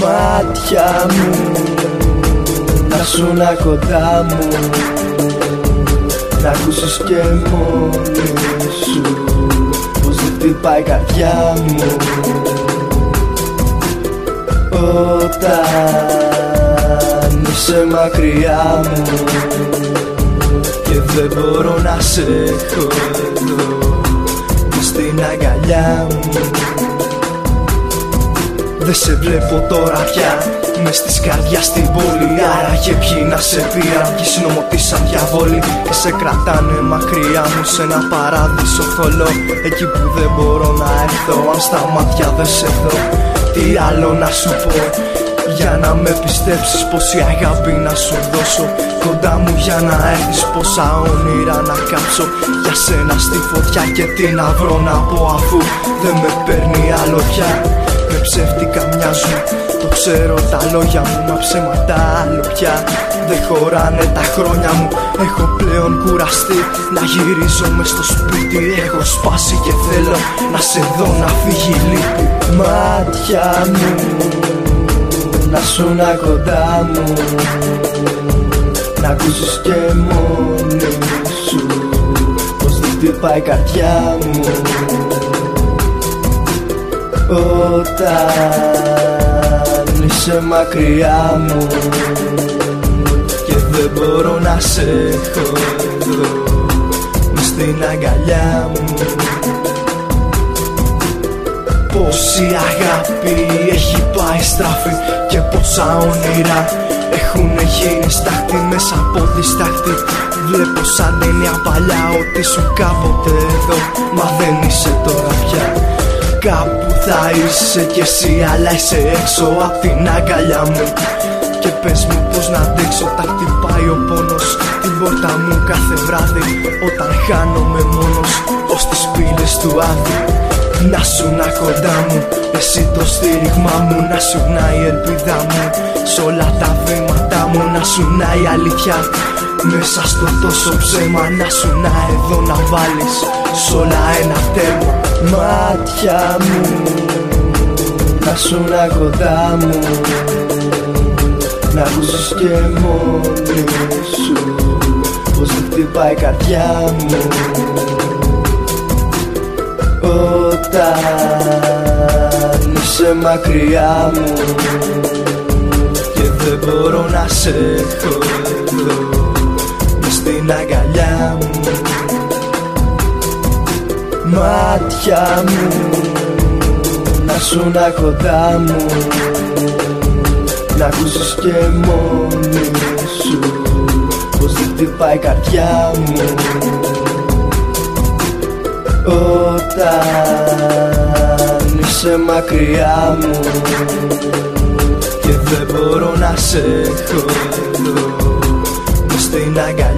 Μάτια μου να σου να κοντά μου Να ακούσεις και μόνη σου Πως δεν χτυπάει η καρδιά μου. Όταν είσαι μακριά μου Και δεν μπορώ να σε έχω εδώ Στην αγκαλιά μου Δεν σε βλέπω τώρα πια. Μες στη καρδιάς στην πόλη Άραγε ποιοι να σε πήραν. Ποιοι συνομωτήσαν διαβόλοι Και σε κρατάνε μακριά μου σε ένα παράδεισο θολό. Εκεί που δεν μπορώ να έρθω Αν στα μάτια δεν σε δω Τι άλλο να σου πω για να με πιστέψεις πως η αγάπη να σου δώσω. Κοντά μου για να έρθεις πόσα όνειρα να κάψω. Για σένα στη φωτιά και τι να βρω να πω αφού Δεν με παίρνει άλλο πια. Με ψεύτικα μοιάζουν το ξέρω τα λόγια μου μα ψέματα άλλο πια. Δεν χωράνε τα χρόνια μου Έχω πλέον κουραστεί. Να γυρίζω μες στο σπίτι Έχω σπάσει και θέλω να σε δω να φύγει λύπη Μάτια μου Να σου να κοντά μου Να ακούσεις και μόνη σου Πως δεν χτυπάει η καρδιά μου. Όταν είσαι μακριά μου Και δεν μπορώ να σε έχω εδώ Μες στην αγκαλιά μου Πόση αγάπη έχει πάει στράφη Και πόσα όνειρα έχουν γίνει στάχτη μέσα από τη στάχτη Βλέπω σαν έννοια παλιά ότι σου κάποτε εδώ Μα δεν είσαι τώρα πια Κάπου θα είσαι κι εσύ αλλά είσαι έξω απ' την αγκαλιά μου. Και πες μου πως να αντέξω τα χτυπάει ο πόνος. Την πόρτα μου κάθε βράδυ όταν χάνομαι μόνος Ως τις πύλες του άδει να σου να κοντά μου Εσύ το στήριγμά μου Να σου να η ελπίδα μου. Σ' όλα τα βήματα μου Να σου να η αλήθεια. Μέσα στο τόσο ψέμα Να σου να εδώ να βάλεις Σ' όλα ένα τέρμα Μάτια μου Να σου να κοντά μου. Να ακούσεις και μόνη σου Πως δεν χτυπάει η καρδιά μου Όταν είσαι μακριά μου Και δεν μπορώ να σε έχω εδώ Μες στην αγκαλιά μου Μάτια μου Να σου να κοντά μου Να ακούσεις και μόνη σου Πως δεν χτυπάει η καρδιά μου. Όταν είσαι μακριά μου Και δεν μπορώ να σε έχω εδώ Μες στην αγκαλιά μου